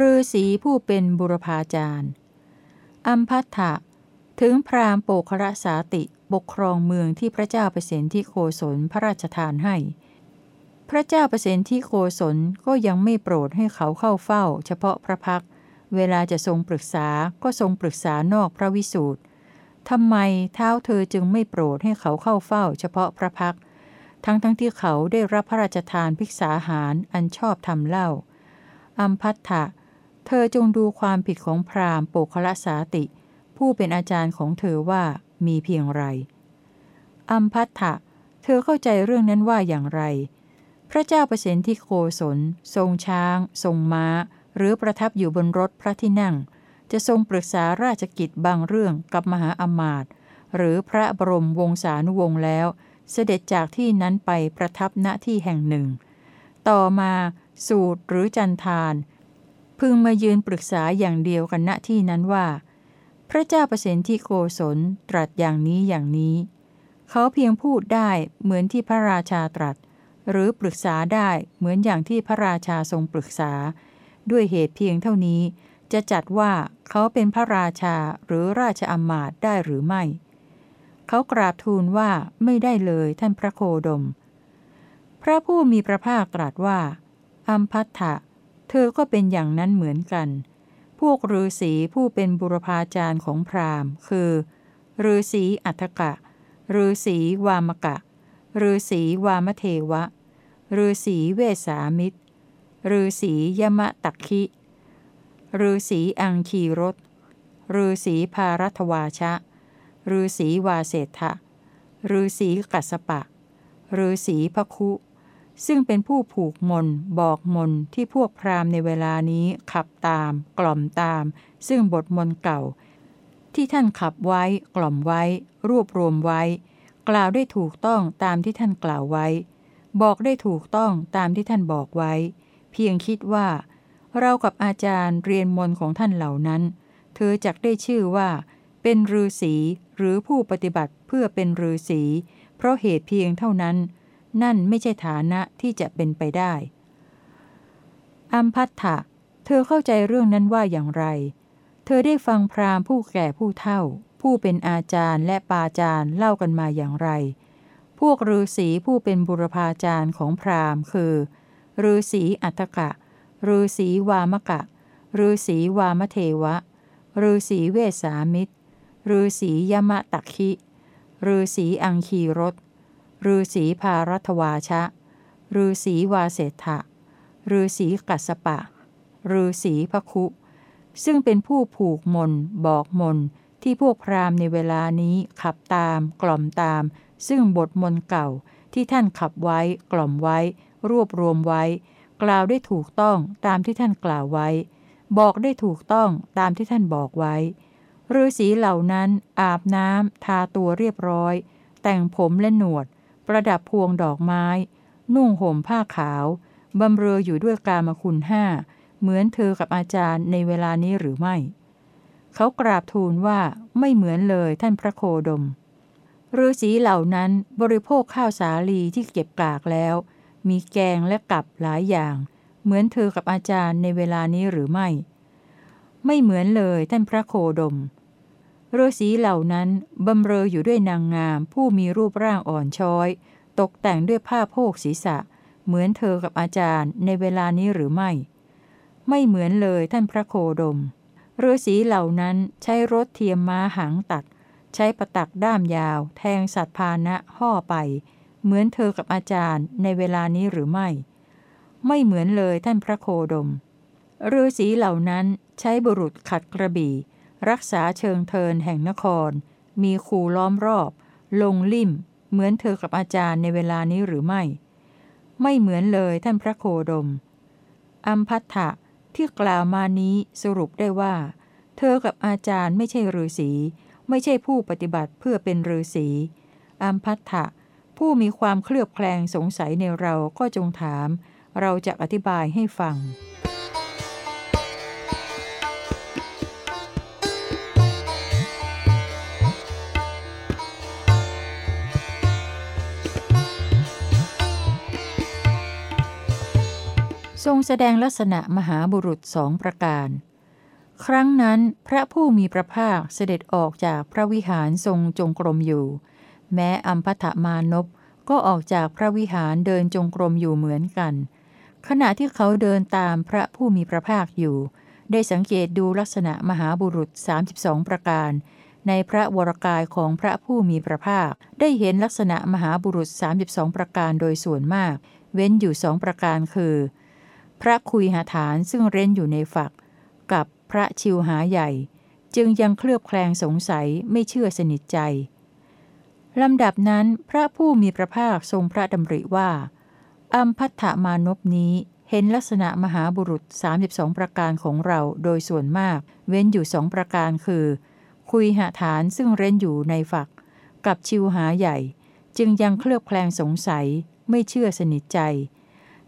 ฤาษีผู้เป็นบุรพาจารย์อัมพัทธะถึงพราหมณ์โปครสาติปกครองเมืองที่พระเจ้าเปรตที่โคศลพระราชทานให้ พระเจ้าเปรตที่โคศลก็ยังไม่โปรดให้เขาเข้าเฝ้า เฉพาะพระพัก เวลาจะทรงปรึกษาก็ทรงปรึกษานอกพระวิสูตรทำไมเท้าเธอจึงไม่โปรดให้เขาเข้าเฝ้า เฉพาะพระพัก ทั้งทั้งที่เขาได้รับพระราชทานภิกษาหารอันชอบทำเล่า อัมพัทธะ เธอจงดูความผิดของพราหมณ์โปคละสาติ ผู้เป็นอาจารย์ของเธอว่ามีเพียงไร อัมพัทธะเธอเข้าใจเรื่องนั้นว่าอย่างไร พระเจ้าประสิทธิโกศล ทรงช้าง ทรงม้า หรือประทับอยู่บนรถพระที่นั่ง จะทรงปรึกษาราชกิจบางเรื่องกับมหาอมาตย์หรือพระบรมวงศานุวงศ์แล้ว เสด็จจากที่นั้นไปประทับณที่แห่งหนึ่ง ต่อมาสูตรหรือจันทาน พึงมายืนปรึกษาอย่างเดียวกันณที่นั้นว่า พระเจ้าประสิทธิโกศลตรัสอย่างนี้อย่างนี้ เขาเพียงพูดได้เหมือนที่พระราชาตรัส หรือปรึกษาได้เหมือนอย่างที่พระราชาทรงปรึกษา ด้วยเหตุเพียงเท่านี้ จะจัดว่าเขาเป็นพระราชาหรือราชอำมาตย์ได้หรือไม่ เขากราบทูลว่าไม่ได้เลยท่านพระโคดม พระผู้มีพระภาคตรัสว่าอัมพัทธะ เธอก็เป็นอย่างนั้นเหมือนกัน พวกฤาษีผู้เป็นบุรพาจารย์ของพราหมณ์ คือฤาษีอัฏฐกะฤาษีวามกะฤาษีวามเทวะฤาษีเวสามิตรฤาษียมะตักคิฤาษีอังคีรสฤาษีภารัตวาชะฤาษีวาเศธะฤาษีกัสปะฤาษีพคุ ซึ่งเป็นผู้ผูกมน บอกมนที่พวกพราหมณ์ในเวลานี้ขับตาม กล่อมตาม ซึ่งบทมนเก่า ที่ท่านขับไว้กล่อมไว้ รวบรวมไว้ กล่าวได้ถูกต้องตามที่ท่านกล่าวไว้ บอกได้ถูกต้องตามที่ท่านบอกไว้ เพียงคิดว่า เรากับอาจารย์เรียนมนของท่านเหล่านั้น เธอจักได้ชื่อว่า เป็นฤาษีหรือผู้ปฏิบัติเพื่อเป็นฤาษีเพราะเหตุเพียงเท่านั้น นั่นไม่ใช่ฐานะที่จะเป็นไปได้ อัมพัทธะ เธอเข้าใจเรื่องนั้นว่าอย่างไร เธอได้ฟังพราหมณ์ผู้แก่ผู้เฒ่า ผู้เป็นอาจารย์และปาจารย์เล่ากันมาอย่างไร พวกฤาษีผู้เป็นบุรพาจารย์ของพราหมณ์คือฤาษีอัตกะฤาษีวามกะฤาษีวามเทวะฤาษีเวสามิตรฤาษียมะตักคิฤาษีอังคีรส ฤาษีภารัตวาชะฤาษีวาเสถะฤาษีกัสปะฤาษีพคุ ซึ่งเป็นผู้ผูกมน บอกมน ที่พวกพราหมณ์ในเวลานี้ขับตาม กล่อมตาม ซึ่งบทมนเก่าที่ท่านขับไว้ กล่อมไว้ รวบรวมไว้ กล่าวได้ถูกต้องตามที่ท่านกล่าวไว้ บอกได้ถูกต้องตามที่ท่านบอกไว้ฤาษีเหล่านั้น อาบน้ำทาตัวเรียบร้อย แต่งผมและหนวด ประดับพวงดอกไม้ นุ่งห่มผ้าขาว บำเรออยู่ด้วยกามคุณห้า เหมือนเธอกับอาจารย์ในเวลานี้หรือไม่ เขากราบทูลว่าไม่เหมือนเลยท่านพระโคดมฤาษีเหล่านั้นบริโภคข้าวสาลีที่เก็บกากแล้ว มีแกงและกับหลายอย่าง เหมือนเธอกับอาจารย์ในเวลานี้หรือไม่ ไม่เหมือนเลยท่านพระโคดม ฤาษีเหล่านั้นบำเรออยู่ด้วยนางงาม ผู้มีรูปร่างอ่อนช้อย ตกแต่งด้วยผ้าโพกศีรษะ เหมือนเธอกับอาจารย์ในเวลานี้หรือไม่ ไม่เหมือนเลยท่านพระโคดมฤาษีเหล่านั้นใช้รถเทียมม้าหางตัด ใช้ประตักด้ามยาว แทงสัตว์พานะห่อไป เหมือนเธอกับอาจารย์ในเวลานี้หรือไม่ ไม่เหมือนเลยท่านพระโคดมฤาษีเหล่านั้นใช้บุรุษขัดกระบี่ รักษาเชิงเทินแห่งนคร มีคูล้อมรอบ ลงลิ่ม เหมือนเธอกับอาจารย์ในเวลานี้หรือไม่ ไม่เหมือนเลยท่านพระโคดม อัมพัทธะที่กล่าวมานี้สรุปได้ว่า เธอกับอาจารย์ไม่ใช่ฤาษีไม่ใช่ผู้ปฏิบัติเพื่อเป็นฤาษีอัมพัทธะผู้มีความเคลือบแคลงสงสัยในเราก็จงถาม เราจะอธิบายให้ฟัง ทรงแสดงลักษณะมหาบุรุษสองประการ ครั้งนั้นพระผู้มีพระภาคเสด็จออกจากพระวิหารทรงจงกรมอยู่ แม้อัมพัทมานพก็ออกจากพระวิหารเดินจงกรมอยู่เหมือนกัน ขณะที่เขาเดินตามพระผู้มีพระภาคอยู่ ได้สังเกตดูลักษณะมหาบุรุษ 32 ประการ ในพระวรกายของพระผู้มีพระภาค ได้เห็นลักษณะมหาบุรุษ 32 ประการโดยส่วนมาก เว้นอยู่สองประการคือ พระคุยหาฐานซึ่งเร้นอยู่ในฝัก กับพระชิวหาใหญ่ จึงยังเคลือบแคลงสงสัยไม่เชื่อสนิทใจลำดับนั้นพระผู้มีพระภาคทรงพระดำริว่า อัมพัทธมานพนี้เห็นลักษณะมหาบุรุษ 32 ประการของเราโดยส่วนมาก เว้นอยู่สองประการคือ คุยหาฐานซึ่งเร้นอยู่ในฝัก กับชิวหาใหญ่ จึงยังเคลือบแคลงสงสัยไม่เชื่อสนิทใจ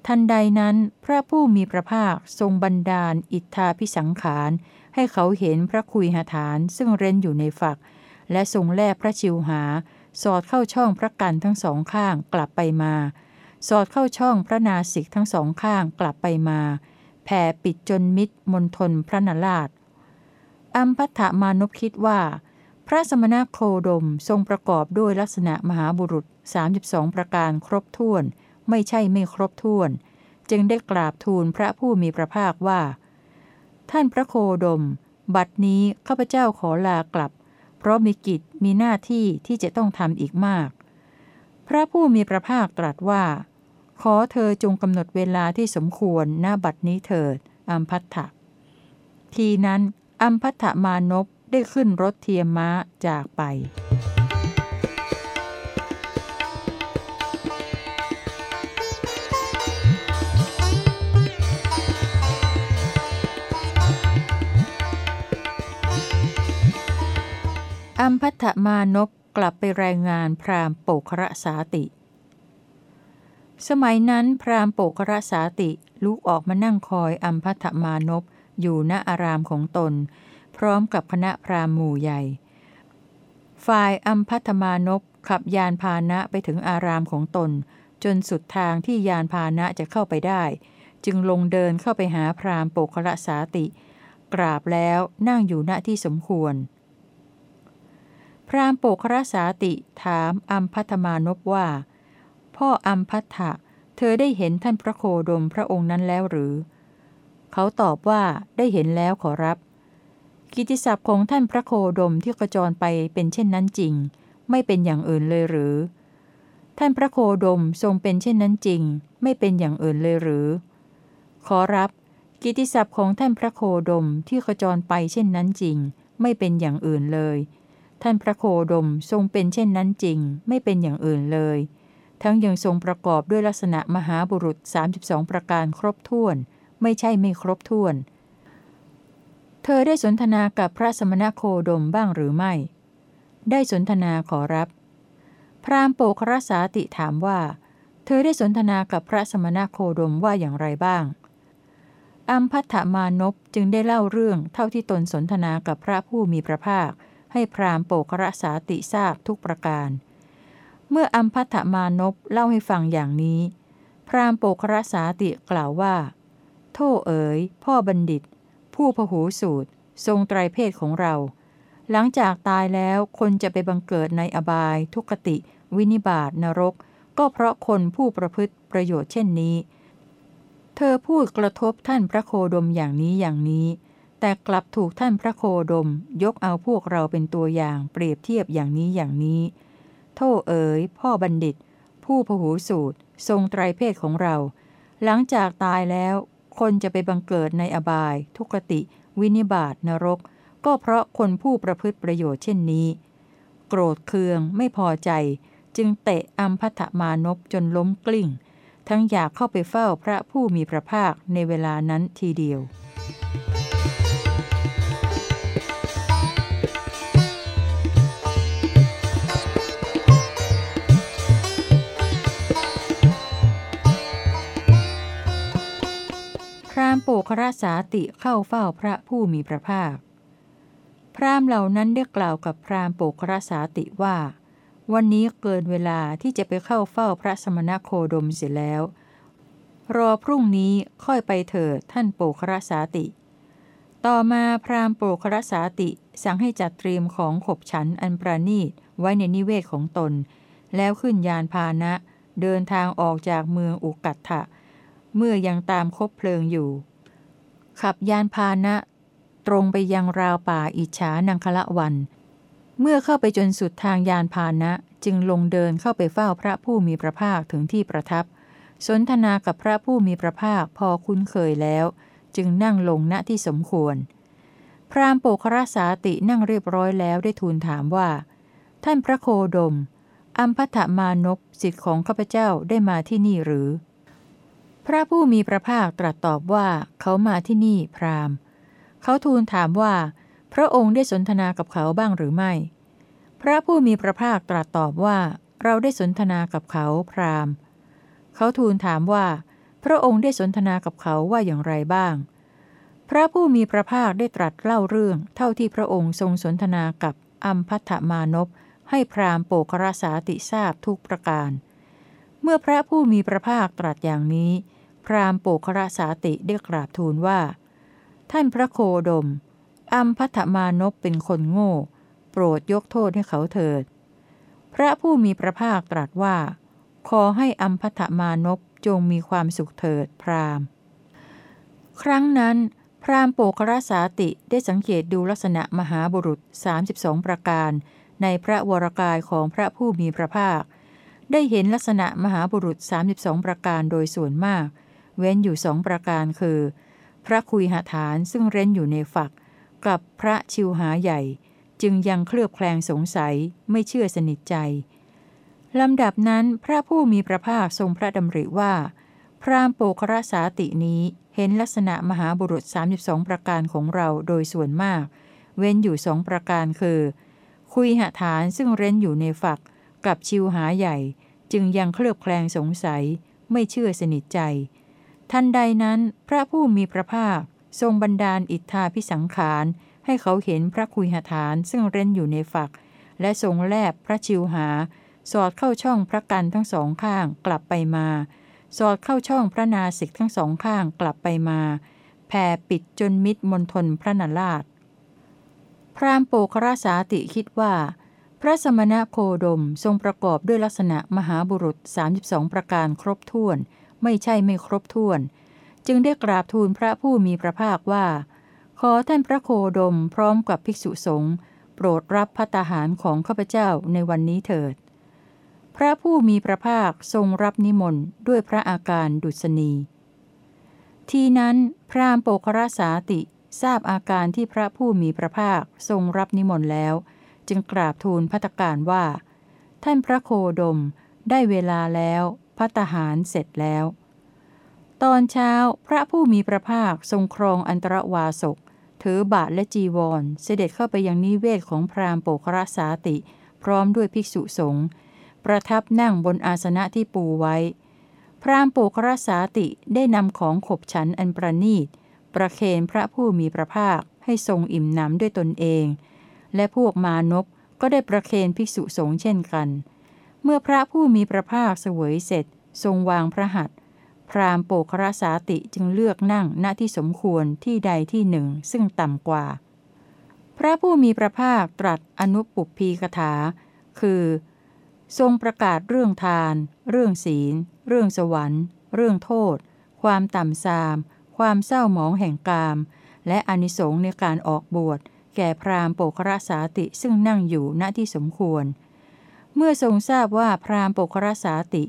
ทันใดนั้นพระผู้มีพระภาคทรงบันดาล อิทธาพิสังขาร ให้เขาเห็นพระคุยหาฐานซึ่งเร้นอยู่ในฝัก และทรงแลบพระชิวหา สอดเข้าช่องพระกันทั้งสองข้างกลับไปมา สอดเข้าช่องพระนาสิกทั้งสองข้างกลับไปมา แผ่ปิดจนมิดมนทนพระนราช อัมพัทมานพคิดว่า พระสมณโคดมทรงประกอบด้วยลักษณะมหาบุรุษ 32 ประการครบถ้วน ไม่ใช่ไม่ครบถ้วน จึงได้กราบทูลพระผู้มีพระภาคว่า ท่านพระโคดม บัดนี้ข้าพเจ้าขอลากลับ เพราะมีกิจมีหน้าที่ที่จะต้องทำอีกมาก พระผู้มีพระภาคตรัสว่า ขอเธอจงกำหนดเวลาที่สมควรหน้าบัดนี้เถิดอัมพัทธะทีนั้นอัมพัทธมานพได้ขึ้นรถเทียมม้าจากไป อัมพัทมานพกลับไปรายงานพราหมณ์โปกระสาติ สมัยนั้นพราหมณ์โปกระสาติลุกออกมานั่งคอยอัมพัทมานพอยู่ณอารามของตน พร้อมกับคณะพราหมณ์หมู่ใหญ่ ฝ่ายอัมพัทมานพขับยานพาหนะไปถึงอารามของตน จนสุดทางที่ยานพาหนะจะเข้าไปได้ จึงลงเดินเข้าไปหาพราหมณ์โปกระสาติ กราบแล้วนั่งอยู่ณที่สมควร พรามโปครสาติถามอัมพัทมานพว่า พ่ออัมพัทะเธอได้เห็นท่านพระโคดมพระองค์นั้นแล้วหรือ เขาตอบว่าได้เห็นแล้วขอรับ กิติศัพท์ของท่านพระโคดมที่กระจรไปเป็นเช่นนั้นจริง ไม่เป็นอย่างอื่นเลยหรือ ท่านพระโคดมทรงเป็นเช่นนั้นจริง ไม่เป็นอย่างอื่นเลยหรือ ขอรับ กิติศัพท์ของท่านพระโคดมที่กระจรไปเช่นนั้นจริง ไม่เป็นอย่างอื่นเลย ท่านพระโคดมทรงเป็นเช่นนั้นจริง ไม่เป็นอย่างอื่นเลย ทั้งยังทรงประกอบด้วยลักษณะมหาบุรุษ 32 ประการครบถ้วน ไม่ใช่ไม่ครบถ้วน เธอได้สนทนากับพระสมณโคดมบ้างหรือไม่ ได้สนทนาขอรับ พรามโปครสาติถามว่า เธอได้สนทนากับพระสมณโคดมว่าอย่างไรบ้างอัมพัทธมานพจึงได้เล่าเรื่องเท่าที่ตนสนทนากับพระผู้มีพระภาค ให้พรามโปกระสาติทราบทุกประการ เมื่ออัมพัทมานพเล่าให้ฟังอย่างนี้ พรามโปกระสาติกล่าวว่า โท่เอ๋ย พ่อบัณฑิต ผู้พหูสูตร ทรงไตรเพศของเรา หลังจากตายแล้วคนจะไปบังเกิดในอบาย ทุกติ วินิบาตนรก ก็เพราะคนผู้ประพฤติประโยชน์เช่นนี้ เธอพูดกระทบท่านพระโคดมอย่างนี้อย่างนี้ แต่กลับถูกท่านพระโคดม ยกเอาพวกเราเป็นตัวอย่างเปรียบเทียบอย่างนี้อย่างนี้ โท่เอ๋ย พ่อบัณฑิต ผู้พหูสูตร ทรงไตรเพศของเรา หลังจากตายแล้ว คนจะไปบังเกิดในอบาย ทุกติ วินิบาตนรก ก็เพราะคนผู้ประพฤติประโยชน์เช่นนี้ โกรธเคืองไม่พอใจ จึงเตะอัมพัทมานพจนล้มกลิ้ง ทั้งอยากเข้าไปเฝ้าพระผู้มีพระภาคในเวลานั้นทีเดียว คราสาติเข้าเฝ้าพระผู้มีพระภาค พราหมเหล่านั้นได้กล่าวกับพราหมโปคราสาติว่า วันนี้เกินเวลาที่จะไปเข้าเฝ้าพระสมณโคดมเสียแล้ว รอพรุ่งนี้ค่อยไปเถิดท่านโปครสาติ ต่อมาพราหมณ์โปครสาติสั่งให้จัดเตรียมของขบฉันอันประณีตไว้ในนิเวศของตน แล้วขึ้นยานพาหนะ เดินทางออกจากเมืองอุกัตถะเมื่อยังตามคบเพลิงอยู่ ขับยานพาหนะ ตรงไปยังราวป่าอิจฉานังคละวัน เมื่อเข้าไปจนสุดทางยานพาหนะจึงลงเดินเข้าไปเฝ้าพระผู้มีพระภาคถึงที่ประทับ สนทนากับพระผู้มีพระภาคพอคุ้นเคยแล้ว จึงนั่งลงณที่สมควร พราหมณ์โปครสาตินั่งเรียบร้อยแล้วได้ทูลถามว่า ท่านพระโคดม อัมพัทมานพสิทธิ์ของข้าพเจ้าได้มาที่นี่หรือ พระผู้มีพระภาคตรัสตอบว่าเขามาที่นี่พราหมณ์ เขาทูลถามว่า พระองค์ได้สนทนากับเขาบ้างหรือไม่ พระผู้มีพระภาคตรัสตอบว่า เราได้สนทนากับเขาพราหมณ์ เขาทูลถามว่า พระองค์ได้สนทนากับเขาว่าอย่างไรบ้าง พระผู้มีพระภาคได้ตรัสเล่าเรื่อง เท่าที่พระองค์ทรงสนทนากับอัมพัทมานพให้พราหมณ์โปกรสาติทราบทุกประการ เมื่อพระผู้มีพระภาคตรัสอย่างนี้ พราหมณ์โปกรสาติได้กราบทูลว่า ท่านพระโคดม อัมพัทมานพเป็นคนโง่ โปรดยกโทษให้เขาเถิด พระผู้มีพระภาคตรัสว่า ขอให้อัมพัทมานพจงมีความสุขเถิดพราหมณ์ ครั้งนั้น พราหมณ์โปกรสาติได้สังเกตดูลักษณะมหาบุรุษ 32 ประการ ในพระวรกายของพระผู้มีพระภาคได้เห็นลักษณะมหาบุรุษ 32 ประการโดยส่วนมาก เว้นอยู่สองประการคือ พระคุยหฐานซึ่งเร้นอยู่ในฝัก กับพระชิวหาใหญ่ จึงยังเคลือบแคลงสงสัยไม่เชื่อสนิทใจลำดับนั้นพระผู้มีพระภาคทรงพระดำริว่า พราหมณ์โปครสาตินี้เห็นลักษณะมหาบุรุษ 32 ประการของเราโดยส่วนมาก เว้นอยู่สองประการคือ คุยหฐานซึ่งเร้นอยู่ในฝัก กับชิวหาใหญ่ จึงยังเคลือบแคลงสงสัย ไม่เชื่อสนิทใจ ทันใดนั้นพระผู้มีพระภาค ทรงบันดาลอิทธาพิสังขาร ให้เขาเห็นพระคุยหฐานซึ่งเร้นอยู่ในฝัก และทรงแลบพระชิวหา สอดเข้าช่องพระกันทั้งสองข้างกลับไปมา สอดเข้าช่องพระนาสิกทั้งสองข้างกลับไปมาแผ่ปิดจนมิดมนทนพระนราช พรามโปคราสาติคิดว่า พระสมณะโคดมทรงประกอบด้วยลักษณะมหาบุรุษ 32 ประการครบถ้วน ไม่ใช่ไม่ครบถ้วน จึงได้กราบทูลพระผู้มีพระภาคว่า ขอท่านพระโคดมพร้อมกับภิกษุสงฆ์โปรดรับพัตาหารของข้าพเจ้าในวันนี้เถิด พระผู้มีพระภาคทรงรับนิมนต์ด้วยพระอาการดุษณี ทีนั้นพราหมณ์โปคราสาติทราบอาการที่พระผู้มีพระภาคทรงรับนิมนต์แล้ว จึงกราบทูลพัตการว่า ท่านพระโคดมได้เวลาแล้ว พัตหารเสร็จแล้ว ตอนเช้าพระผู้มีพระภาคทรงครองอันตรวาสก ถือบาทและจีวร เสด็จเข้าไปยังนิเวศของพราหมณ์โปคราสาติ พร้อมด้วยภิกษุสงฆ์ประทับนั่งบนอาสนะที่ปูไว้ พราหมณ์โปคราสาติได้นำของขบฉันอันประนีต ประเคนพระผู้มีพระภาคให้ทรงอิ่มหนำด้วยตนเอง และพวกมานพก็ได้ประเคนภิกษุสงฆ์เช่นกัน เมื่อพระผู้มีพระภาคเสวยเสร็จ ทรงวางพระหัตถ์พราหมณ์โปคราสาติจึงเลือกนั่งณที่สมควรที่ใดที่หนึ่งซึ่งต่ำกว่า พระผู้มีพระภาคตรัสอนุปุพพีกถา คือ ทรงประกาศเรื่องทาน เรื่องศีล เรื่องสวรรค์ เรื่องโทษ ความต่ำทราม ความเศร้าหมองแห่งกาม และอนิสงส์ในการออกบวช แก่พราหมณ์โปครสาติซึ่งนั่งอยู่ณที่สมควร เมื่อทรงทราบว่าพราหมณ์ปครสาติ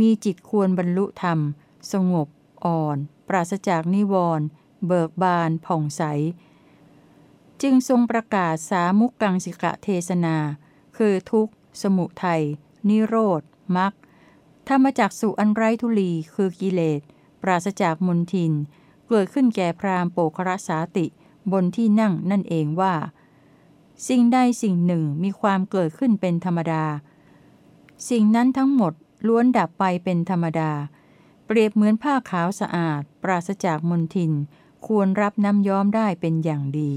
มีจิตควรบรรลุธรรม สงบ อ่อน ปราศจากนิวรณ์เบิกบาน ผ่องใส จึงทรงประกาศสามุกกังสิกะเทศนา คือทุกข์ สมุทัย นิโรธมรรคธรรมจักสุอันไร้ทุลีคือกิเลส ปราศจากมนทิน เกิดขึ้นแก่พราหมณ์โปครสาติ บนที่นั่งนั่นเองว่า สิ่งใดสิ่งหนึ่งมีความเกิดขึ้นเป็นธรรมดา สิ่งนั้นทั้งหมดล้วนดับไปเป็นธรรมดา เปรียบเหมือนผ้าขาวสะอาด ปราศจากมลทิน ควรรับน้ำย้อมได้เป็นอย่างดี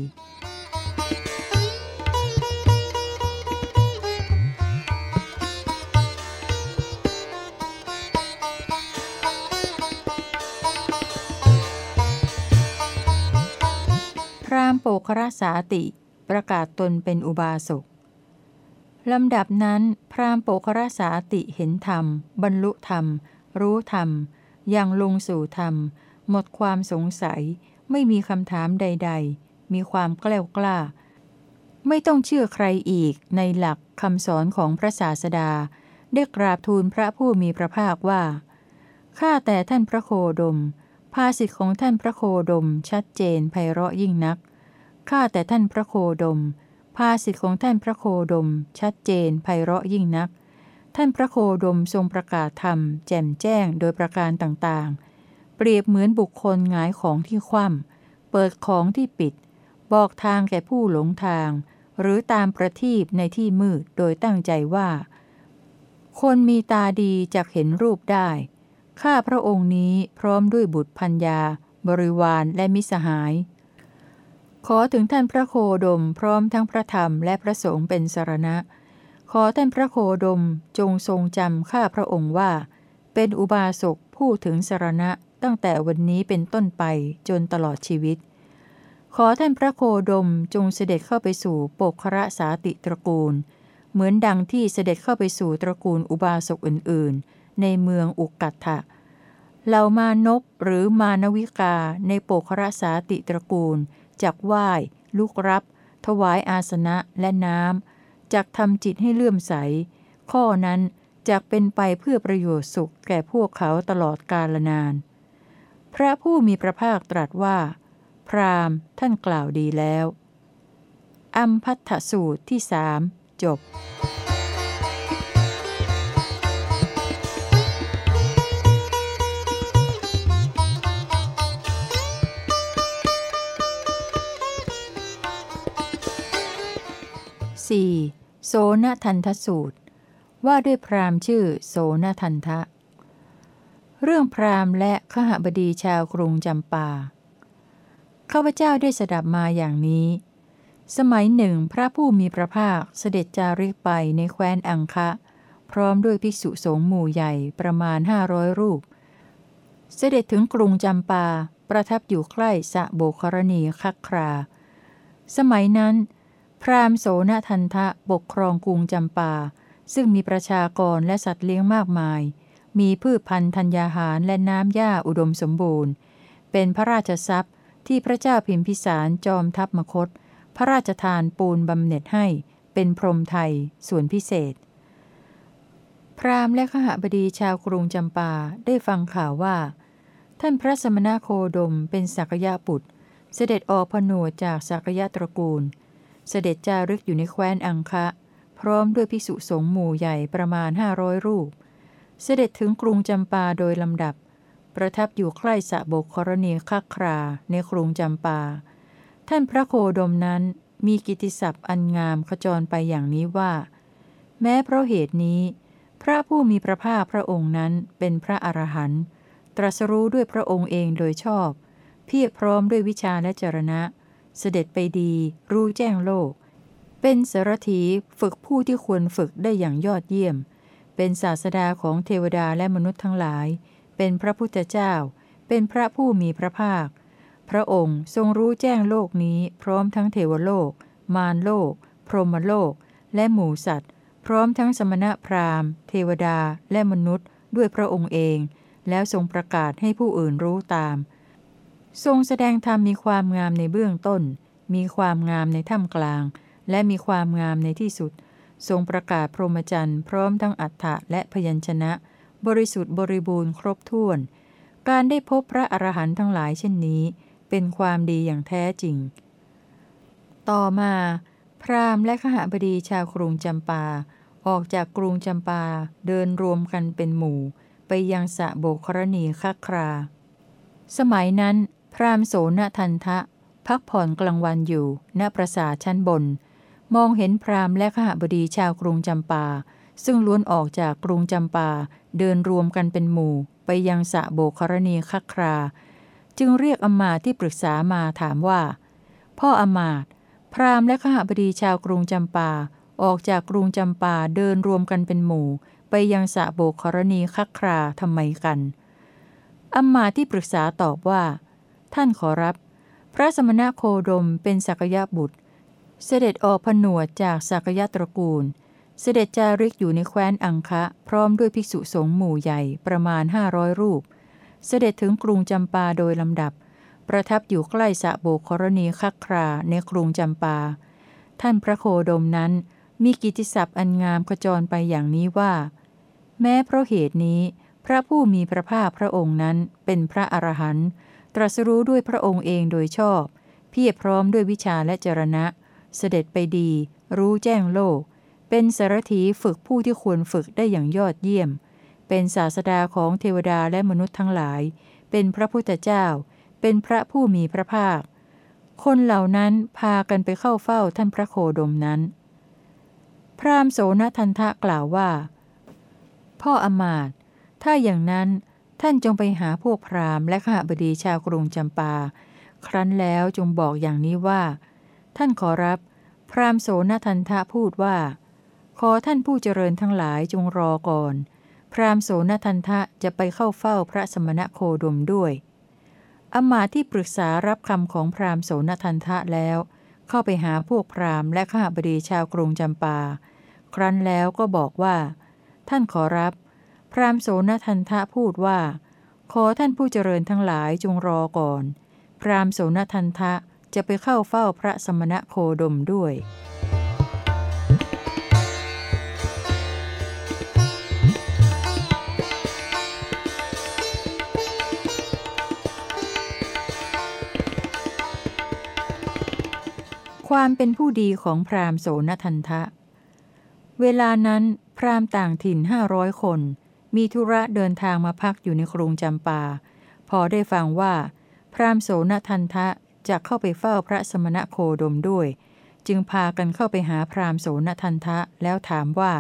พรามโปครสาติ ประกาศตนเป็นอุบาสกลำดับนั้น พราหมณ์โปครสาติเห็นธรรม บรรลุธรรม รู้ธรรม ยังลงสู่ธรรม หมดความสงสัย ไม่มีคำถามใด ๆ มีความกล้ากล้า ไม่ต้องเชื่อใครอีกในหลักคำสอนของพระศาสดา ได้กราบทูลพระผู้มีพระภาคว่า ข้าแต่ท่านพระโคดม ภาสิทธิของท่านพระโคดมชัดเจนไพเราะยิ่งนัก ข้าแต่ท่านพระโคดม ภาสิทธิของท่านพระโคดม ชัดเจนไพเราะยิ่งนัก ท่านพระโคดมทรงประกาศธรรม แจ่มแจ้งโดยประการต่างๆ เปรียบเหมือนบุคคลหงายของที่คว่ำเปิดของที่ปิด บอกทางแก่ผู้หลงทาง หรือตามประทีปในที่มืดโดยตั้งใจว่า คนมีตาดีจะเห็นรูปได้ข้าพระองค์นี้พร้อมด้วยบุตรพัญญา บริวารและมิสหาย ขอถึงท่านพระโคดมพร้อมทั้งพระธรรมและพระสงฆ์เป็นสารณะ ขอท่านพระโคดมจงทรงจำข้าพระองค์ว่า เป็นอุบาสกผู้ถึงสารณะตั้งแต่วันนี้เป็นต้นไปจนตลอดชีวิต ขอท่านพระโคดมจงเสด็จเข้าไปสู่ปกคระสาติตระกูล เหมือนดังที่เสด็จเข้าไปสู่ตระกูลอุบาสกอื่น ๆ ในเมืองอุกกัตถะเหล่ามานพหรือมานวิกาในปกคระสาติตระกูล จักไหว้ลุกรับ ถวายอาสนะและน้ำจักทำจิตให้เลื่อมใส ข้อนั้นจักเป็นไปเพื่อประโยชน์สุขแก่พวกเขาตลอดกาลนาน พระผู้มีพระภาคตรัสว่า พราหมณ์ท่านกล่าวดีแล้ว อัมพัทธสูตรที่สามจบ 4. โสนทันทสูตร ว่าด้วยพราหมณ์ชื่อโสนทันทะ เรื่องพราหมณ์และขหบดีชาวกรุงจำปาข้าพเจ้าได้สดับมาอย่างนี้ สมัยหนึ่งพระผู้มีพระภาคเสด็จจาริกไปในแคว้นอังคะ พร้อมด้วยภิกษุสงฆ์หมู่ใหญ่ประมาณห้าร้อยรูป เสด็จถึงกรุงจำปา ประทับอยู่ใกล้สะโบกรณีคักครา สมัยนั้น พราหมณ์โสนทันทะปกครองกรุงจำปา ซึ่งมีประชากรและสัตว์เลี้ยงมากมาย มีพืชพันธุ์ธัญญาหารและน้ำหญ้าอุดมสมบูรณ์ เป็นพระราชทรัพย์ที่พระเจ้าพิมพิสารจอมทัพมคต พระราชทานปูนบำเหน็จให้ เป็นพรมไทย ส่วนพิเศษ พราหมณ์และขหบดีชาวกรุงจำปาได้ฟังข่าวว่า ท่านพระสมณโคดมเป็นสักยะบุตร เสด็จออกผนวจากสักยะตระกูล เสด็จจารึกอยู่ในแคว้นอังคะ พร้อมด้วยภิกษุสงฆ์หมู่ใหญ่ประมาณห้าร้อยรูป เสด็จถึงกรุงจำปาโดยลำดับ ประทับอยู่ใกล้สะบกครณีคักครา ในกรุงจำปา ท่านพระโคดมนั้นมีกิตติศัพท์อันงามขจรไปอย่างนี้ว่า แม้เพราะเหตุนี้ พระผู้มีพระภาคพระองค์นั้นเป็นพระอรหันต์ตรัสรู้ด้วยพระองค์เองโดยชอบ เพียรพร้อมด้วยวิชาและจรณะ เสด็จไปดี รู้แจ้งโลก เป็นสารถีฝึกผู้ที่ควรฝึกได้อย่างยอดเยี่ยม เป็นศาสดาของเทวดาและมนุษย์ทั้งหลาย เป็นพระพุทธเจ้า เป็นพระผู้มีพระภาค พระองค์ทรงรู้แจ้งโลกนี้พร้อมทั้งเทวโลก มารโลก พรหมโลก และหมูสัตว์ พร้อมทั้งสมณะพราหมณ์ เทวดาและมนุษย์ ด้วยพระองค์เอง แล้วทรงประกาศให้ผู้อื่นรู้ตาม ทรงแสดงธรรมมีความงามในเบื้องต้น มีความงามในท่ามกลาง และมีความงามในที่สุด ทรงประกาศพรหมจรรย์พร้อมทั้งอัฏฐะและพยัญชนะ บริสุทธิ์บริบูรณ์ครบถ้วน การได้พบพระอรหันต์ทั้งหลายเช่นนี้ เป็นความดีอย่างแท้จริง ต่อมา พราหมณ์และขหบดีชาวกรุงจำปา ออกจากกรุงจำปาเดินรวมกันเป็นหมู่ ไปยังสะโบกครณีคักครา สมัยนั้น รามโสนทันทะ พักผ่อนกลางวันอยู่ ณปราสาทชั้นบน มองเห็นพรามและขหบดีชาวกรุงจำปา ซึ่งล้วนออกจากกรุงจำปา เดินรวมกันเป็นหมู่ ไปยังสะโบกครณีคักครา จึงเรียกอมาที่ปรึกษามาถามว่า พ่ออมาตพรามและขหบดีชาวกรุงจำปา ออกจากกรุงจำปาเดินรวมกันเป็นหมู่ ไปยังสะโบกครณีคักคราทำไมกันอมาที่ปรึกษาตอบว่า ท่านขอรับ พระสมณโคดมเป็นสักยะบุตร เสด็จออกผนวดจากสักยะตระกูล เสด็จจาริกอยู่ในแคว้นอังคะ พร้อมด้วยภิกษุสงฆ์หมู่ใหญ่ประมาณห้าร้อยรูป เสด็จถึงกรุงจำปาโดยลำดับ ประทับอยู่ใกล้สะโบกรณีคักคราในกรุงจำปา ท่านพระโคดมนั้นมีกิติศัพท์อันงามขจรไปอย่างนี้ว่า แม้เพราะเหตุนี้ พระผู้มีพระภาคพระองค์นั้นเป็นพระอรหันต์ ตรัสรู้ด้วยพระองค์เองโดยชอบ เพียรพร้อมด้วยวิชาและจรณะ เสด็จไปดี รู้แจ้งโลก เป็นสารถีฝึกผู้ที่ควรฝึกได้อย่างยอดเยี่ยม เป็นศาสดาของเทวดาและมนุษย์ทั้งหลาย เป็นพระพุทธเจ้า เป็นพระผู้มีพระภาค คนเหล่านั้นพากันไปเข้าเฝ้าท่านพระโคดมนั้น พราหมณ์โสนทันทะกล่าวว่า พ่ออมาตย์ถ้าอย่างนั้น ท่านจงไปหาพวกพราหมณ์และข้าบดีชาวกรุงจำปา ครั้นแล้วจงบอกอย่างนี้ว่า ท่านขอรับ พราหมณ์โสนทันทะพูดว่า ขอท่านผู้เจริญทั้งหลายจงรอก่อน พราหมณ์โสนทันทะจะไปเข้าเฝ้าพระสมณโคดมด้วยอมาที่ปรึกษารับคำของพราหมณ์โสนทันทะแล้ว เข้าไปหาพวกพราหมณ์และข้าบดีชาวกรุงจำปา ครั้นแล้วก็บอกว่า ท่านขอรับ พราหมณ์โสนทันทะพูดว่า ขอท่านผู้เจริญทั้งหลายจงรอก่อน พราหมณ์โสนทันทะจะไปเข้าเฝ้าพระสมณโคดมด้วยความเป็นผู้ดีของพราหมณ์โสนทันทะ เวลานั้นพราหมณ์ต่างถิ่นห้าร้อยคน มีธุระเดินทางมาพักอยู่ในกรุงจำปา พอได้ฟังว่า พราหมณ์โสนทันทะจะเข้าไปเฝ้าพระสมณโคดมด้วย จึงพากันเข้าไปหาพราหมณ์โสนทันทะแล้วถามว่า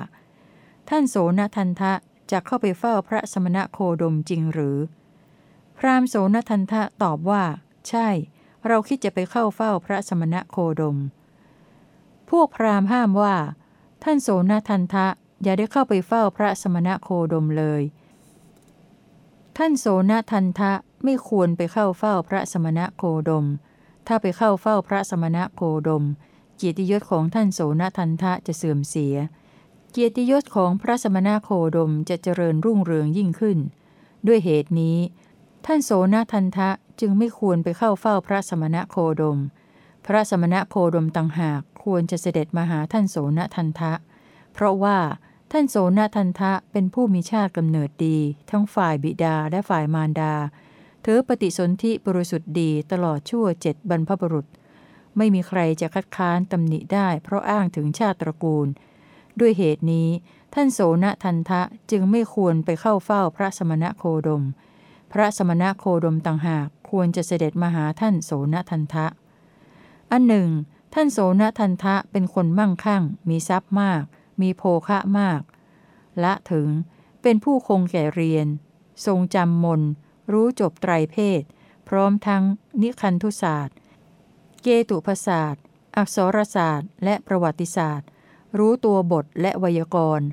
ท่านโสนทันทะจะเข้าไปเฝ้าพระสมณโคดมจริงหรือ พราหมณ์โสนทันทะตอบว่า ใช่ เราคิดจะไปเข้าเฝ้าพระสมณโคดม พวกพราหมณ์ห้ามว่า ท่านโสนทันทะ อย่าได้เข้าไปเฝ้าพระสมณโคดมเลย ท่านโสนทันทะไม่ควรไปเข้าเฝ้าพระสมณโคดม ถ้าไปเข้าเฝ้าพระสมณโคดม เกียรติยศของท่านโสนทันทะจะเสื่อมเสีย เกียรติยศของพระสมณโคดมจะเจริญรุ่งเรืองยิ่งขึ้น ด้วยเหตุนี้ ท่านโสนทันทะจึงไม่ควรไปเข้าเฝ้าพระสมณโคดม พระสมณโคดมต่างหากควรจะเสด็จมาหาท่านโสนทันทะ เพราะว่า ท่านโสนทันทะเป็นผู้มีชาติกำเนิดดี ทั้งฝ่ายบิดาและฝ่ายมารดาถือปฏิสนธิบริสุทธิ์ดีตลอดชั่วเจ็ดบรรพบุรุษ ไม่มีใครจะคัดค้านตำหนิได้ เพราะอ้างถึงชาติตระกูล ด้วยเหตุนี้ ท่านโสนทันทะจึงไม่ควรไปเข้าเฝ้าพระสมณะโคดม พระสมณะโคดมต่างหากควรจะเสด็จมาหาท่านโสนทันทะ อันหนึ่ง ท่านโสนทันทะเป็นคนมั่งคั่ง มีทรัพย์มาก มีโภคะมาก ละถึงเป็นผู้คงแก่เรียน ทรงจำมน รู้จบไตรเพศ พร้อมทั้งนิคันธุศาสตร์ เกตุภศาสตร์ อักษรศาสตร์ และประวัติศาสตร์ รู้ตัวบทและไวยากรณ์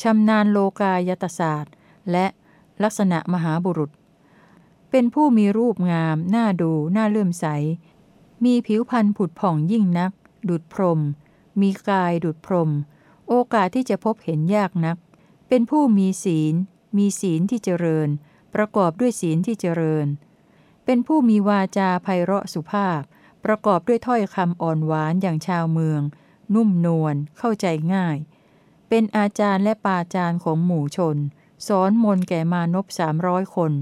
ชำนาญโลกายตศาสตร์ และลักษณะมหาบุรุษ เป็นผู้มีรูปงาม น่าดู น่าเลื่อมใส มีผิวพรรณผุดผ่องยิ่งนัก ดุดพรม มีกายดุดพรม โอกาสที่จะพบเห็นยากนัก เป็นผู้มีศีล มีศีลที่เจริญ ประกอบด้วยศีลที่เจริญ เป็นผู้มีวาจาไพเราะสุภาพ ประกอบด้วยถ้อยคำอ่อนหวานอย่างชาวเมือง นุ่มนวลเข้าใจง่าย เป็นอาจารย์และปาจารย์ของหมู่ชน สอนมนแก่มานพสามร้อยคน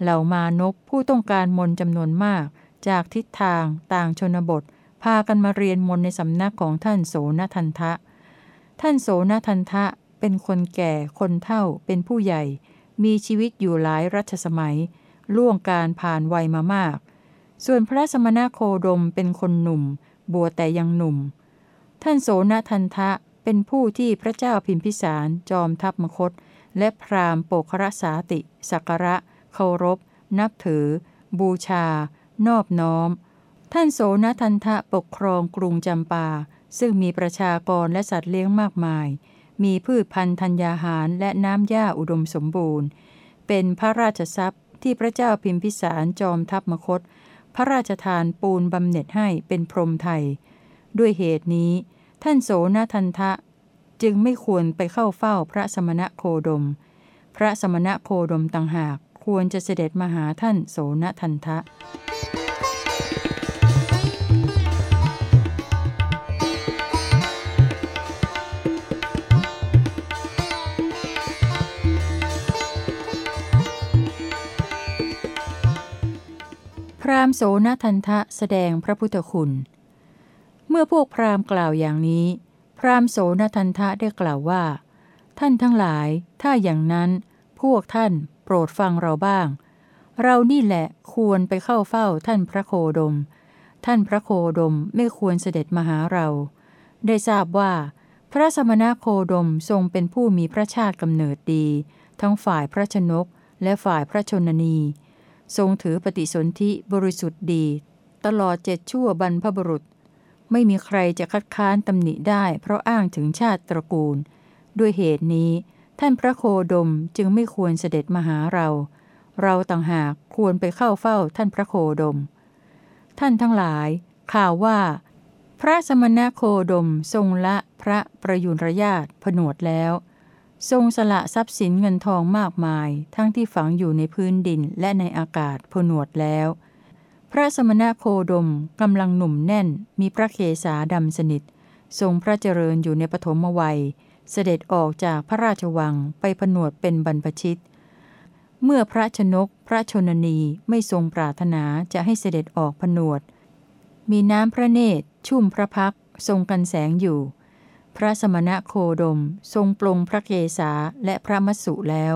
เหล่ามานพผู้ต้องการมนจำนวนมาก จากทิศทาง ต่างชนบท พากันมาเรียนมนในสำนักของท่านโสนทันทะ ท่านโสนทันทะเป็นคนแก่คนเฒ่าเป็นผู้ใหญ่ มีชีวิตอยู่หลายรัชสมัย ล่วงการผ่านวัยมามาก ส่วนพระสมณโคดมเป็นคนหนุ่มบัวแต่ยังหนุ่ม ท่านโสนทันทะเป็นผู้ที่พระเจ้าพิมพิสารจอมทัพมคต และพราหมณ์โปครสาติ สักระ เคารพ นับถือ บูชา นอบน้อม ท่านโสนทันทะปกครองกรุงจำปา ซึ่งมีประชากรและสัตว์เลี้ยงมากมาย มีพืชพันธุ์ธัญญาหารและน้ำหญ้าอุดมสมบูรณ์ เป็นพระราชทรัพย์ที่พระเจ้าพิมพิสารจอมทัพมคต พระราชทานปูนบำเหน็จให้เป็นพรมไทย ด้วยเหตุนี้ ท่านโสนทันทะ จึงไม่ควรไปเข้าเฝ้าพระสมณะโคดม พระสมณะโคดมต่างหากควรจะเสด็จมาหาท่านโสนทันทะ ราหมณ์โสนทันทะแสดงพระพุทธคุณ เมื่อพวกพราหมณ์กล่าวอย่างนี้ พราหมณ์โสนทันทะได้กล่าวว่า ท่านทั้งหลาย ถ้าอย่างนั้น พวกท่านโปรดฟังเราบ้าง เรานี่แหละควรไปเข้าเฝ้าท่านพระโคดม ท่านพระโคดมไม่ควรเสด็จมาหาเรา ได้ทราบว่า พระสมณโคดมทรงเป็นผู้มีพระชาติกำเนิดดี ทั้งฝ่ายพระชนกและฝ่ายพระชนนี ทรงถือปฏิสนธิบริสุทธิ์ดี ตลอดเจ็ดชั่วบรรพบุรุษ ไม่มีใครจะคัดค้านตำหนิได้ เพราะอ้างถึงชาติตระกูล ด้วยเหตุนี้ ท่านพระโคดมจึงไม่ควรเสด็จมาหาเรา เราต่างหากควรไปเข้าเฝ้าท่านพระโคดม ท่านทั้งหลาย ข่าวว่า พระสมณโคดมทรงละพระประยุรญาตผนวดแล้ว ทรงสละทรัพย์สินเงินทองมากมาย ทั้งที่ฝังอยู่ในพื้นดินและในอากาศผนวดแล้ว พระสมณโคดมกำลังหนุ่มแน่น มีพระเคสาดำสนิท ทรงพระเจริญอยู่ในปฐมวัย เสด็จออกจากพระราชวังไปผนวดเป็นบรรพชิต เมื่อพระชนก พระชนนีไม่ทรงปรารถนาจะให้เสด็จออกผนวด มีน้ำพระเนตรชุ่มพระพักทรงกันแสงอยู่ พระสมณะโคดม ทรงปลงพระเกศาและพระมัสสุแล้ว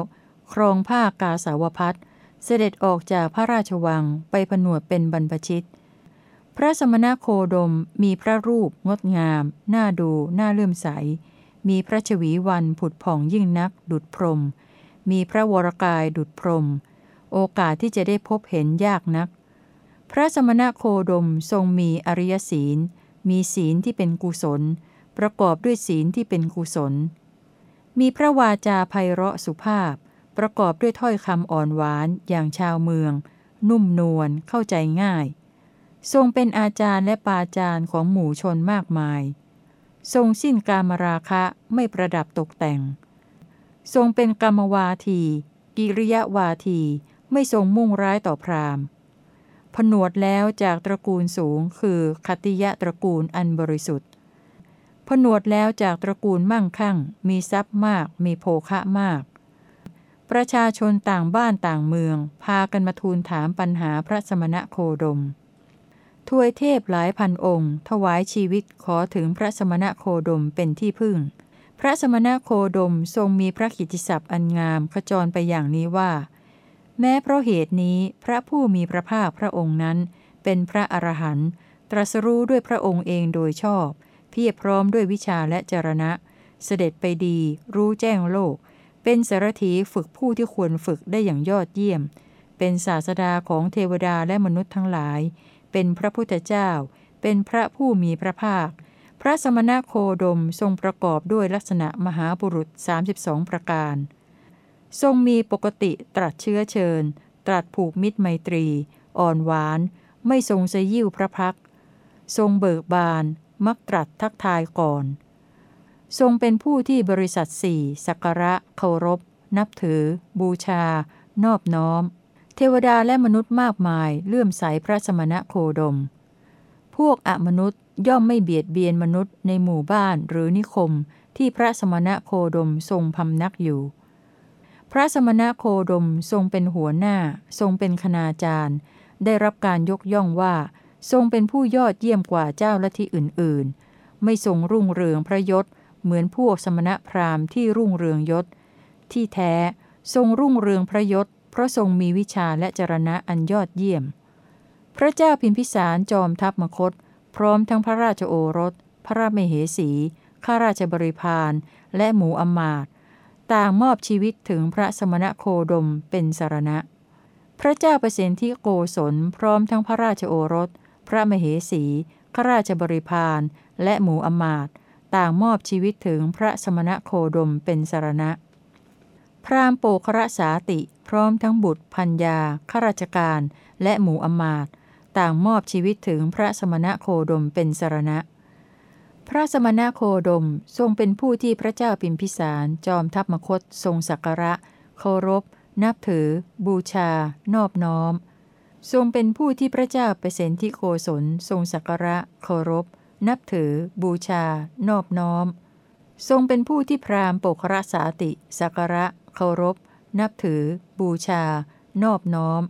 ครองผ้ากาสาวพัดเสด็จออกจากพระราชวังไปผนวดเป็นบรรพชิต พระสมณะโคดมมีพระรูปงดงาม น่าดูน่าเลื่อมใส มีพระชวีวันผุดผ่องยิ่งนัก ดุดพรหมมีพระวรกายดุดพรหมโอกาสที่จะได้พบเห็นยากนัก พระสมณะโคดมทรงมีอริยศีล มีศีลที่เป็นกุศล ประกอบด้วยศีลที่เป็นกุศล มีพระวาจาไพเราะสุภาพ ประกอบด้วยถ้อยคำอ่อนหวานอย่างชาวเมือง นุ่มนวลเข้าใจง่าย ทรงเป็นอาจารย์และปาจารย์ของหมู่ชนมากมาย ทรงสิ้นกามราคะไม่ประดับตกแต่ง ทรงเป็นกรรมวาที กิริยวาที ไม่ทรงมุ่งร้ายต่อพราหมณ์ผนวดแล้วจากตระกูลสูงคือคติยะตระกูลอันบริสุทธิ์ ผนวดแล้วจากตระกูลมั่งคั่ง มีทรัพย์มาก มีโภคะมาก ประชาชนต่างบ้านต่างเมือง พากันมาทูลถามปัญหาพระสมณะโคดมทวยเทพหลายพันองค์ ถวายชีวิตขอถึงพระสมณะโคดมเป็นที่พึ่ง พระสมณะโคดมทรงมีพระกิติศัพท์อันงามขจรไปอย่างนี้ว่า แม้เพราะเหตุนี้พระผู้มีพระภาคพระองค์นั้น เป็นพระอรหันต์ตรัสรู้ด้วยพระองค์เองโดยชอบ พียรพร้อมด้วยวิชาและจรณะ เสด็จไปดี รู้แจ้งโลก เป็นสารถีฝึกผู้ที่ควรฝึกได้อย่างยอดเยี่ยม เป็นศาสดาของเทวดาและมนุษย์ทั้งหลาย เป็นพระพุทธเจ้า เป็นพระผู้มีพระภาค พระสมณโคดมทรงประกอบด้วยลักษณะมหาบุรุษ 32 ประการ ทรงมีปกติตรัสเชื้อเชิญ ตรัสผูกมิตรไมตรี อ่อนหวาน ไม่ทรงสยิ้วพระพักทรงเบิกบาน มักตรัสทักทายก่อน ทรงเป็นผู้ที่บริษัทสี่สักการะเคารพ นับถือ บูชา นอบน้อม เทวดาและมนุษย์มากมายเลื่อมใสพระสมณโคดม พวกอมนุษย์ย่อมไม่เบียดเบียนมนุษย์ในหมู่บ้านหรือนิคมที่พระสมณโคดมทรงพำนักอยู่ พระสมณโคดมทรงเป็นหัวหน้า ทรงเป็นคณาจารย์ ได้รับการยกย่องว่า ทรงเป็นผู้ยอดเยี่ยมกว่าเจ้าละที่อื่นๆ ไม่ทรงรุ่งเรืองพระยศ เหมือนพวกสมณพราหมณ์ที่รุ่งเรืองยศ ที่แท้ทรงรุ่งเรืองพระยศ เพราะทรงมีวิชาและจรณะอันยอดเยี่ยม พระเจ้าพิมพิสารจอมทัพมคต พร้อมทั้งพระราชโอรส พระราชมเหสี ข้าราชบริพารและหมูอมาตย์ต่างมอบชีวิตถึงพระสมณโคดมเป็นสารณะ พระเจ้าประสิทธิโกศลพร้อมทั้งพระราชโอรส พระมเหสีข้าราชบริพารและหมูอมาตย์ต่างมอบชีวิตถึงพระสมณโคดมเป็นสารณะ พราหมณ์โปครสาติพร้อมทั้งบุตรพัญญาข้าราชการและหมู่อมาตย์ต่างมอบชีวิตถึงพระสมณะโคดมเป็นสารณะ พระสมณะโคดมทรงเป็นผู้ที่พระเจ้าพิมพิสารจอมทัพมคตทรงสักการะ เคารพ นับถือ บูชา นอบน้อม ทรงเป็นผู้ที่พระเจ้าเปรตที่โคศลทรงสักการะเคารพ นับถือ บูชา นอบน้อม ทรงเป็นผู้ที่พราหมณ์ปกรสาติสักการะเคารพ นับถือ บูชา นอบน้อม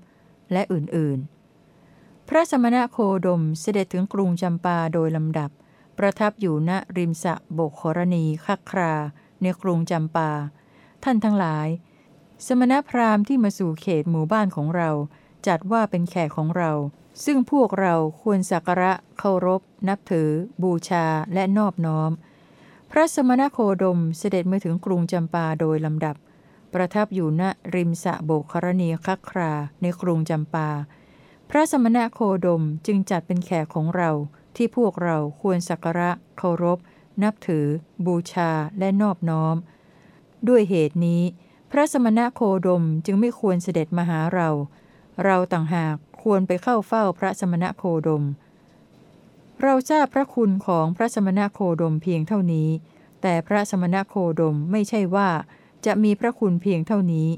และอื่นๆ พระสมณะโคดมเสด็จถึงกรุงจำปาโดยลำดับ ประทับอยู่ณริมสะโบกขรณีคักครา ในกรุงจำปา ท่านทั้งหลาย สมณพราหมณ์ที่มาสู่เขตหมู่บ้านของเรา จัดว่าเป็นแขกของเรา ซึ่งพวกเราควรสักการะเคารพ นับถือ บูชาและนอบน้อม พระสมณโคดมเสด็จมาถึงกรุงจำปาโดยลำดับ ประทับอยู่ณริมสะโบกครณีคักคราในกรุงจำปา พระสมณโคดมจึงจัดเป็นแขกของเรา ที่พวกเราควรสักการะเคารพ นับถือ บูชาและนอบน้อม ด้วยเหตุนี้ พระสมณโคดมจึงไม่ควรเสด็จมาหาเรา เราต่างหากควรไปเข้าเฝ้าพระสมณโคดม เราทราบพระคุณของพระสมณโคดมเพียงเท่านี้ แต่พระสมณโคดมไม่ใช่ว่าจะมีพระคุณเพียงเท่านี้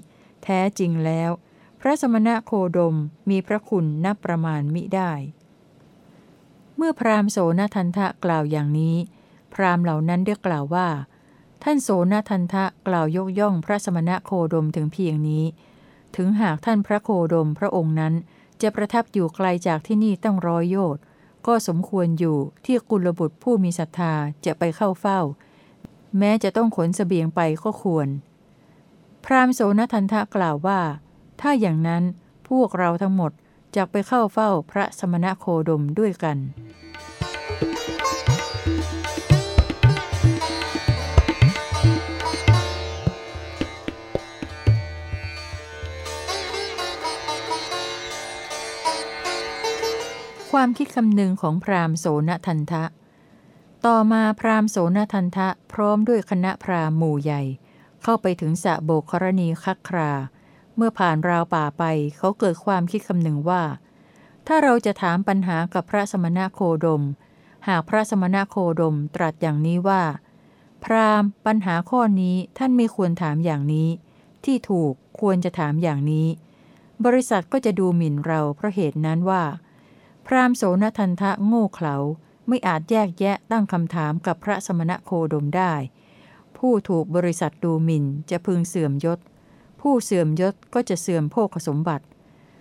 แท้จริงแล้ว พระสมณโคดมมีพระคุณนับประมาณมิได้ เมื่อพราหมณ์โสนทันทะกล่าวอย่างนี้ พราหมณ์เหล่านั้นได้กล่าวว่า ท่านโสนทันทะกล่าวยกย่องพระสมณโคดมถึงเพียงนี้ ถึงหากท่านพระโคดมพระองค์นั้น จะประทับอยู่ไกลจากที่นี่ตั้งร้อยโยชน์ก็สมควรอยู่ที่กุลบุตรผู้มีศรัทธาจะไปเข้าเฝ้า แม้จะต้องขนสเสบียงไปก็ควร พราหมณ์โสนทันทะกล่าวว่า ถ้าอย่างนั้นพวกเราทั้งหมดจะไปเข้าเฝ้าพระสมณโคดมด้วยกัน ความคิดคำนึงของพราหมณ์โสนทันทะ ต่อมาพราหมณ์โสนทันทะพร้อมด้วยคณะพราหมณ์หมู่ใหญ่ เข้าไปถึงสะโบกครณีคักครา เมื่อผ่านราวป่าไปเขาเกิดความคิดคำนึงว่า ถ้าเราจะถามปัญหากับพระสมณโคดม หากพระสมณโคดมตรัสอย่างนี้ว่า พราหมณ์ ปัญหาข้อนี้ท่านไม่ควรถามอย่างนี้ ที่ถูกควรจะถามอย่างนี้ บริษัทก็จะดูหมิ่นเราเพราะเหตุนั้นว่า พราหมณ์โสนทันทะโง่เขลาไม่อาจแยกแยะตั้งคำถามกับพระสมณโคดมได้ ผู้ถูกบริษัทดูหมิ่นจะพึงเสื่อมยศ ผู้เสื่อมยศก็จะเสื่อมโภคสมบัติ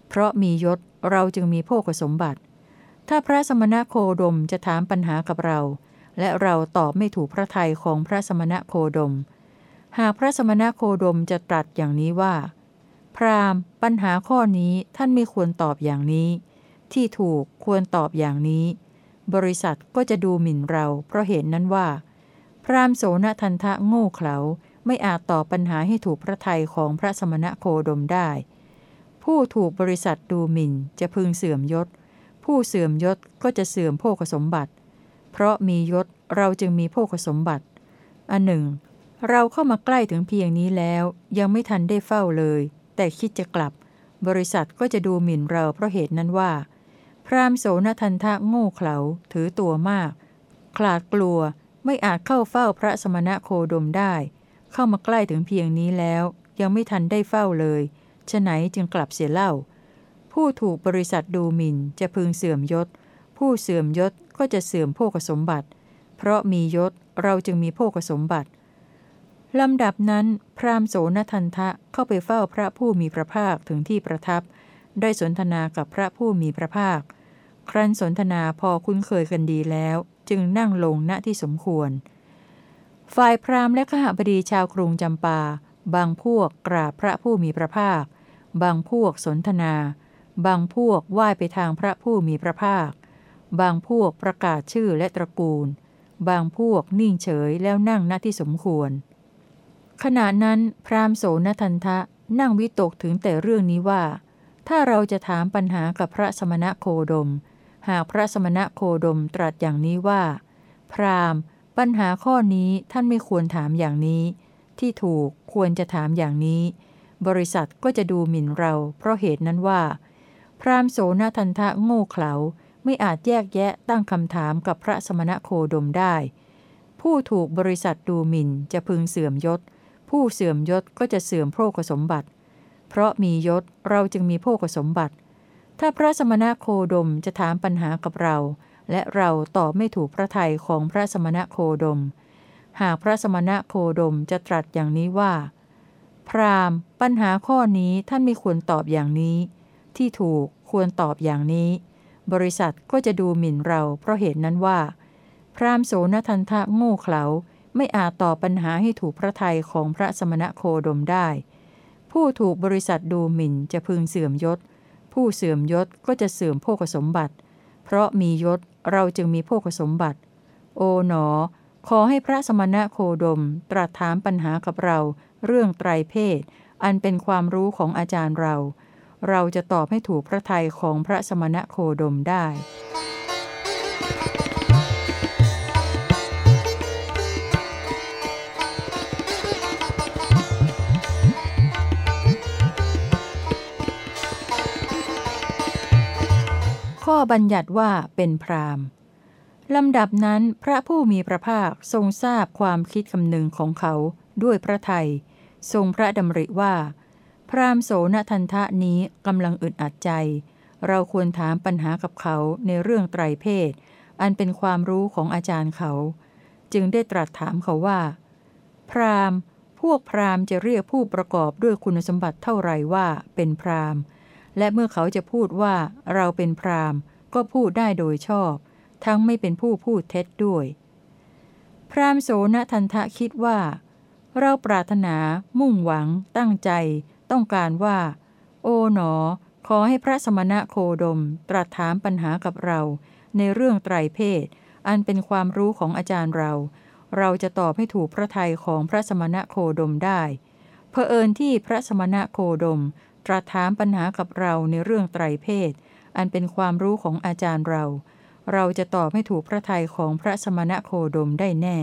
เพราะมียศเราจึงมีโภคสมบัติ ถ้าพระสมณโคดมจะถามปัญหากับเรา และเราตอบไม่ถูกพระทัยของพระสมณโคดม หากพระสมณโคดมจะตรัสอย่างนี้ว่า พราหมณ์ ปัญหาข้อนี้ท่านไม่ควรตอบอย่างนี้ ที่ถูกควรตอบอย่างนี้ บริษัทก็จะดูหมิ่นเรา เพราะเหตุนนั้นว่า พราหมณ์โสนทันทะโง่เขลาไม่อาจตอบปัญหาให้ถูกพระทัยของพระสมณะโคดมได้ ผู้ถูกบริษัทดูหมิ่นจะพึงเสื่อมยศ ผู้เสื่อมยศก็จะเสื่อมโภคสมบัติ เพราะมียศเราจึงมีโภคสมบัติ อันหนึ่ง เราเข้ามาใกล้ถึงเพียงนี้แล้ว ยังไม่ทันได้เฝ้าเลย แต่คิดจะกลับบริษัทก็จะดูหมิ่นเราเพราะเหตุนั้นว่า พราหมณ์โสนทันทะโง่เขลาถือตัวมาก ขลาดกลัวไม่อาจเข้าเฝ้าพระสมณะโคดมได้ เข้ามาใกล้ถึงเพียงนี้แล้ว ยังไม่ทันได้เฝ้าเลยฉะไหนจึงกลับเสียเล่า ผู้ถูกบริษัทดูหมิ่นจะพึงเสื่อมยศ ผู้เสื่อมยศก็จะเสื่อมโภคสมบัติ เพราะมียศเราจึงมีโภคสมบัติลำดับนั้น พราหมณ์โสนทันทะเข้าไปเฝ้าพระผู้มีพระภาคถึงที่ประทับ ได้สนทนากับพระผู้มีพระภาค ครั้นสนทนาพอคุ้นเคยกันดีแล้ว จึงนั่งลงณที่สมควร ฝ่ายพราหมณ์และขหบดีชาวกรุงจำปา บางพวกกราบพระผู้มีพระภาค บางพวกสนทนา บางพวกไหว้ไปทางพระผู้มีพระภาค บางพวกประกาศชื่อและตระกูล บางพวกนิ่งเฉยแล้วนั่งณที่สมควร ขณะนั้นพราหมณ์โสนทันทะนั่งวิตกถึงแต่เรื่องนี้ว่า ถ้าเราจะถามปัญหากับพระสมณะโคดม หากพระสมณะโคดมตรัสอย่างนี้ว่า พราหมณ์ ปัญหาข้อนี้ท่านไม่ควรถามอย่างนี้ ที่ถูกควรจะถามอย่างนี้ บริษัทก็จะดูหมิ่นเรา เพราะเหตุนั้นว่า พราหมณ์โสนทันทะโง่เขลาไม่อาจแยกแยะตั้งคำถามกับพระสมณโคดมได้ ผู้ถูกบริษัทดูหมิ่นจะพึงเสื่อมยศ ผู้เสื่อมยศก็จะเสื่อมโภคสมบัติ เพราะมียศเราจึงมีโภคสมบัติ ถ้าพระสมณะโคดมจะถามปัญหากับเรา และเราตอบไม่ถูกพระทัยของพระสมณะโคดม หากพระสมณะโคดมจะตรัสอย่างนี้ว่า พราหมณ์ ปัญหาข้อนี้ท่านไม่ควรตอบอย่างนี้ ที่ถูกควรตอบอย่างนี้ บริษัทก็จะดูหมิ่นเราเพราะเหตุนั้นว่า พราหมณ์โสนทันทะโง่เขลาไม่อาจตอบปัญหาให้ถูกพระทัยของพระสมณะโคดมได้ ผู้ถูกบริษัทดูหมิ่นจะพึงเสื่อมยศ ผู้เสื่อมยศก็จะเสื่อมโภคสมบัติ เพราะมียศเราจึงมีโภคสมบัติ โอ๋หนอ ขอให้พระสมณโคดมตรัสถามปัญหากับเรา เรื่องไตรเพศ อันเป็นความรู้ของอาจารย์เรา เราจะตอบให้ถูกพระทัยของพระสมณโคดมได้ ข้อบัญญัติว่าเป็นพรามลำดับนั้นพระผู้มีพระภาคทรงทราบความคิดคำนึงของเขาด้วยพระไทย ทรงพระดำริว่า พรามโสนทันทะนี้กำลังอึดอัดใจ เราควรถามปัญหากับเขาในเรื่องไตรเพศ อันเป็นความรู้ของอาจารย์เขา จึงได้ตรัสถามเขาว่า พรามพวกพรามจะเรียกผู้ประกอบด้วยคุณสมบัติเท่าไรว่าเป็นพราม และเมื่อเขาจะพูดว่าเราเป็นพรามก็พูดได้โดยชอบ ทั้งไม่เป็นผู้พูดเท็จด้วย พรามโสนทันทะคิดว่า เราปรารถนา มุ่งหวัง ตั้งใจ ต้องการว่า โอ๋หนอ ขอให้พระสมณะโคดม ตรัสถามปัญหากับเรา ในเรื่องไตรเพศ อันเป็นความรู้ของอาจารย์เรา เราจะตอบให้ถูกพระทัยของพระสมณะโคดมได้เผอิญที่พระสมณะโคดม ตรัสถามปัญหากับเราในเรื่องไตรเพศ อันเป็นความรู้ของอาจารย์เรา เราจะตอบให้ถูกพระทัยของพระสมณะโคดมได้แน่